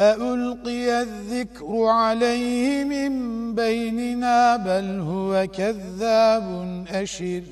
أألقي الذكر عليه من بيننا بل هو كذاب أشر.